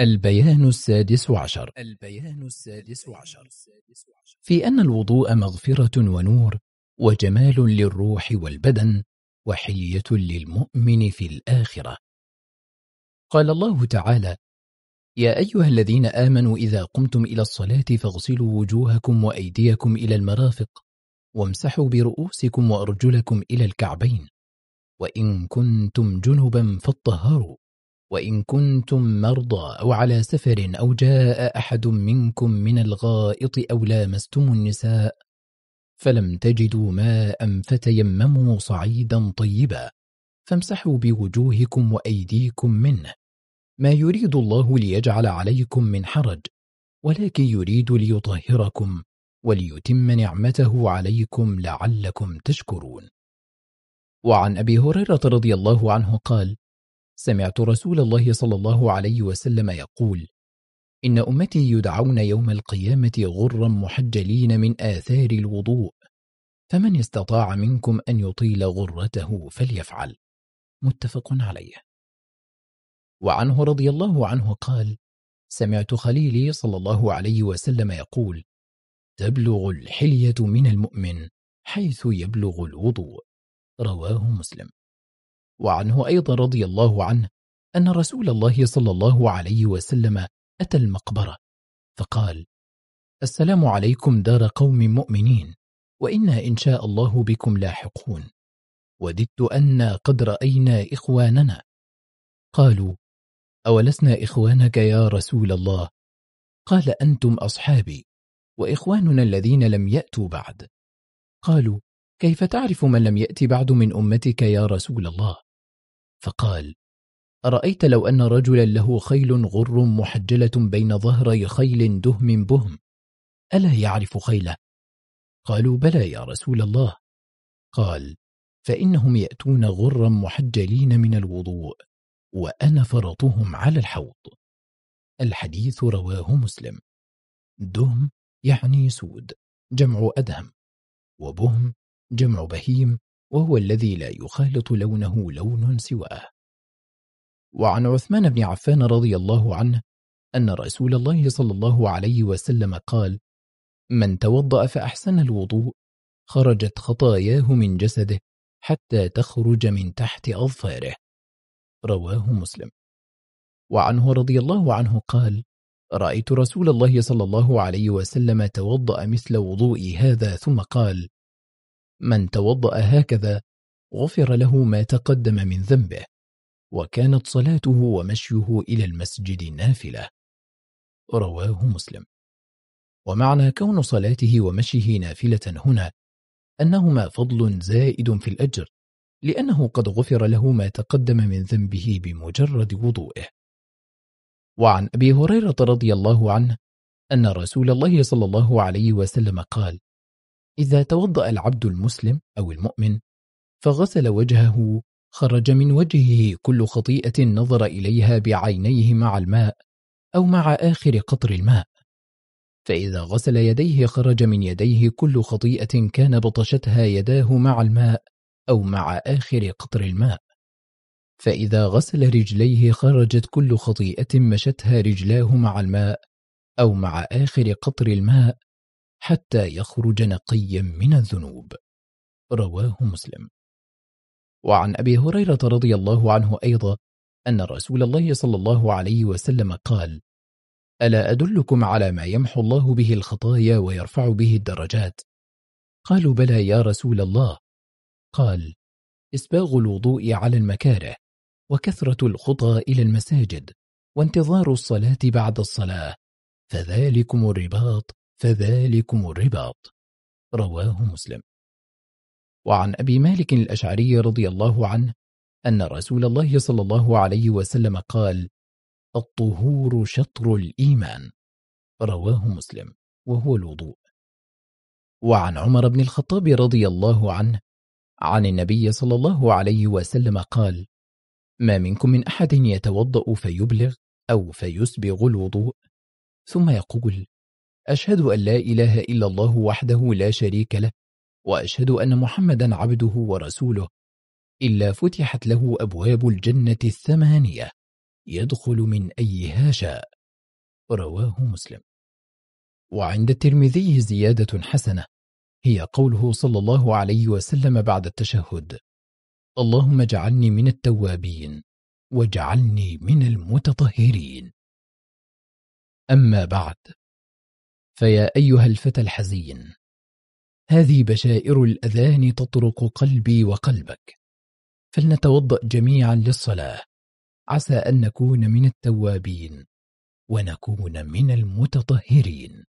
البيان السادس عشر. البيان السادس عشر. في أن الوضوء مغفرة ونور وجمال للروح والبدن وحلية للمؤمن في الآخرة. قال الله تعالى يا أيها الذين آمنوا إذا قمتم إلى الصلاة فاغسلوا وجوهكم وأيديكم إلى المرافق وامسحوا برؤوسكم وأرجلكم إلى الكعبين وإن كنتم جنبا فاطهروا وإن كنتم مرضى أو على سفر أو جاء أحد منكم من الغائط أو لامستم النساء فلم تجدوا ماء فتيمموا صعيدا طيبا فامسحوا بوجوهكم وأيديكم منه. ما يريد الله ليجعل عليكم من حرج ولكن يريد ليطهركم وليتم نعمته عليكم لعلكم تشكرون. وعن أبي هريرة رضي الله عنه قال سمعت رسول الله صلى الله عليه وسلم يقول إن أمتي يدعون يوم القيامة غرا محجلين من آثار الوضوء فمن استطاع منكم أن يطيل غرته فليفعل. متفق عليه. وعنه رضي الله عنه قال سمعت خليلي صلى الله عليه وسلم يقول تبلغ الحلية من المؤمن حيث يبلغ الوضوء. رواه مسلم. وعنه أيضا رضي الله عنه أن رسول الله صلى الله عليه وسلم أتى المقبرة فقال السلام عليكم دار قوم مؤمنين وإنا إن شاء الله بكم لاحقون وددت أن قد رأينا إخواننا. قالوا أولسنا إخوانك يا رسول الله؟ قال أنتم أصحابي وإخواننا الذين لم يأتوا بعد. قالوا كيف تعرف من لم يأتي بعد من أمتك يا رسول الله؟ فقال أرأيت لو أن رجلا له خيل غر محجلة بين ظهري خيل دهم بهم ألا يعرف خيله؟ قالوا بلى يا رسول الله. قال فإنهم يأتون غرا محجلين من الوضوء وأنا فرطهم على الحوض. الحديث رواه مسلم. دهم يعني سود جمع أدهم وبهم جمع بهيم وهو الذي لا يخالط لونه لون سواه. وعن عثمان بن عفان رضي الله عنه أن رسول الله صلى الله عليه وسلم قال من توضأ فأحسن الوضوء خرجت خطاياه من جسده حتى تخرج من تحت أظفاره. رواه مسلم. وعنه رضي الله عنه قال رأيت رسول الله صلى الله عليه وسلم توضأ مثل وضوء هذا ثم قال من توضأ هكذا غفر له ما تقدم من ذنبه وكانت صلاته ومشيه إلى المسجد نافلة. رواه مسلم. ومعنى كون صلاته ومشيه نافلة هنا أنهما فضل زائد في الأجر لأنه قد غفر له ما تقدم من ذنبه بمجرد وضوئه. وعن أبي هريرة رضي الله عنه أن رسول الله صلى الله عليه وسلم قال إذا توضأ العبد المسلم أو المؤمن فغسل وجهه خرج من وجهه كل خطيئة نظر إليها بعينيه مع الماء أو مع آخر قطر الماء. فإذا غسل يديه خرج من يديه كل خطيئة كان بطشتها يداه مع الماء أو مع آخر قطر الماء. فإذا غسل رجليه خرجت كل خطيئة مشتها رجلاه مع الماء أو مع آخر قطر الماء حتى يخرج نقيا من الذنوب. رواه مسلم. وعن أبي هريرة رضي الله عنه أيضا أن رسول الله صلى الله عليه وسلم قال ألا أدلكم على ما يمحو الله به الخطايا ويرفع به الدرجات؟ قالوا بلى يا رسول الله. قال إسباغ الوضوء على المكاره وكثرة الخطى إلى المساجد وانتظار الصلاة بعد الصلاة فذلكم الرباط فذلكم الرباط. رواه مسلم. وعن أبي مالك الأشعري رضي الله عنه أن رسول الله صلى الله عليه وسلم قال الطهور شطر الإيمان رواه مسلم وهو الوضوء. وعن عمر بن الخطاب رضي الله عنه عن النبي صلى الله عليه وسلم قال ما منكم من أحد يتوضأ فيبلغ أو فيسبغ الوضوء ثم يقول أشهد أن لا إله إلا الله وحده لا شريك له وأشهد أن محمدا عبده ورسوله إلا فتحت له أبواب الجنة الثمانية يدخل من أيها شاء. رواه مسلم. وعند الترمذي زيادة حسنة هي قوله صلى الله عليه وسلم بعد التشهد اللهم اجعلني من التوابين واجعلني من المتطهرين. أما بعد فيا أيها الفتى الحزين. هذه بشائر الأذان تطرق قلبي وقلبك. فلنتوضأ جميعا للصلاة. عسى أن نكون من التوابين ونكون من المتطهرين.